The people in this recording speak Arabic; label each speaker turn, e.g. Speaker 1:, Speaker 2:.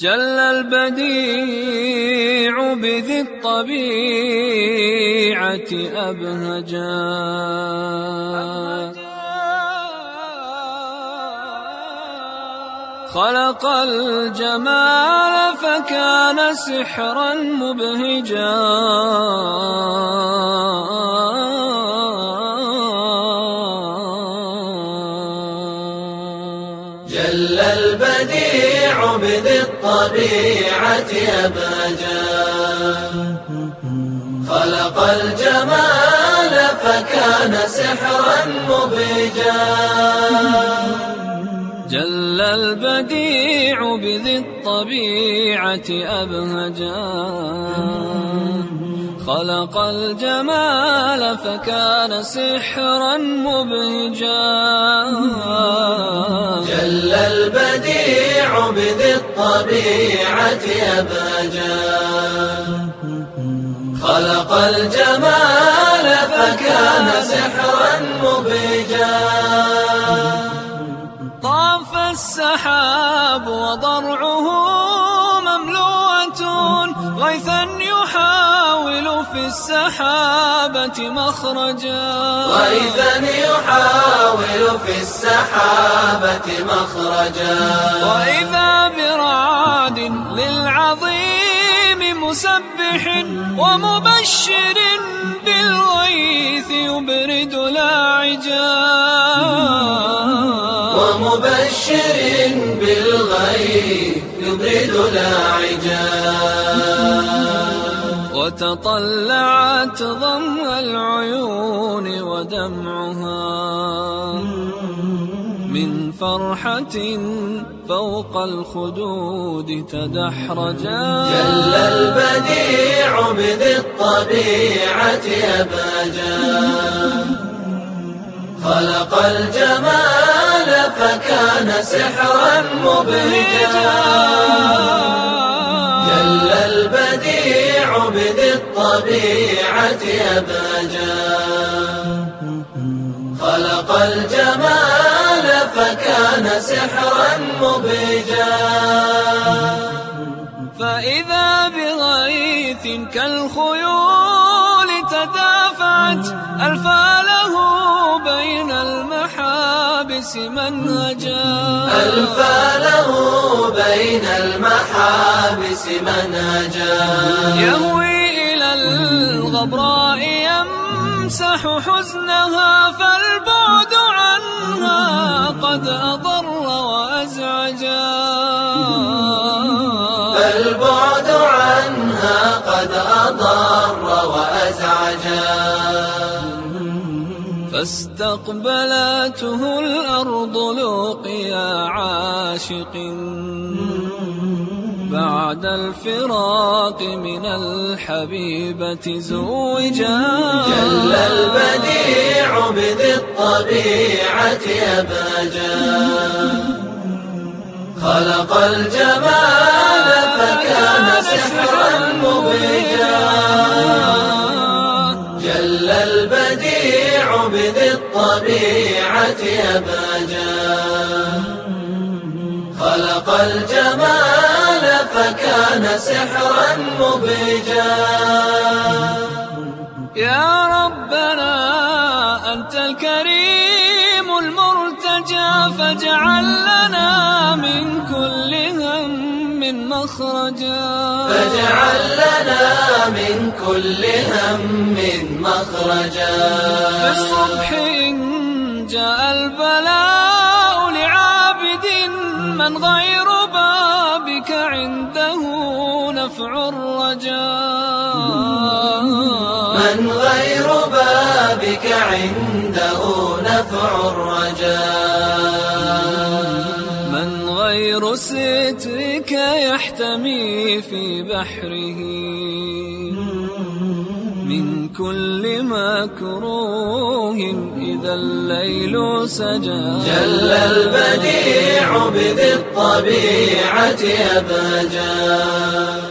Speaker 1: جل البديع بذي الطبيعة أبهجا. خلق الجمال فكان سحرا مبهجا.
Speaker 2: جل البديع بذي الطبيعة أبهجا خلق الجمال فكان سحرا مبهجا
Speaker 1: جل البديع بذي الطبيعة أبهجا. خلق الجمال فكان سحرا مبهجا.
Speaker 2: البديع بذي الطبيعة أباجا خلق الجمال فكان سحرا مبهجا
Speaker 1: طاف السحاب وضرعه مملوءة غيثا يحاول في السحابة مخرجا.
Speaker 2: غيثا يحاول يحاول في السحابة مخرجا.
Speaker 1: وإذا برعاد للعظيم مسبح ومبشر بالغيث يبرد لاعجا.
Speaker 2: ومبشر بالغيث يبرد لاعجا.
Speaker 1: وتطلعت ضم العيون ودمعها من فرحة فوق الخدود تدحرجا.
Speaker 2: جل البديع بذي الطبيعة أباجا. خلق الجمال فكان سحرا مبهجا. للطبيعة خلق الجمال فكان سحرا مبهجا
Speaker 1: فإذا بغيث كالخيول تدافعت ألفاله بين المحابس منهجا
Speaker 2: ألفاله بين المحابس منهجا
Speaker 1: يهوي الغبراء يمسح حزنها فالبعد عنها قد أضر وأزعجا.
Speaker 2: فالبعد عنها قد أضر وأزعجا.
Speaker 1: فاستقبلته الأرض لقيا عاشق بعد الفراق من الحبيبة زوجا.
Speaker 2: جل البديع بذي الطبيعة أباجا. خلق الجمال فكان سحرا مبهجا جل البديع بذي الطبيعة أباجا. خلق الجمال فكان سحرا مبهجا
Speaker 1: يا ربنا أنت الكريم المرتجى فاجعل لنا من كل هم مخرجا.
Speaker 2: فاجعل لنا من كل هم مخرجا.
Speaker 1: في الصبح إن جاء البلاء لعابد من غير ذلك عنده نفع الرجاء.
Speaker 2: من غير بابك عنده نفع الرجاء.
Speaker 1: من غير سترك يحتمي في بحره. من كل مكروه إذا الليل سجى.
Speaker 2: جل البديع بذي الطبيعة أباجا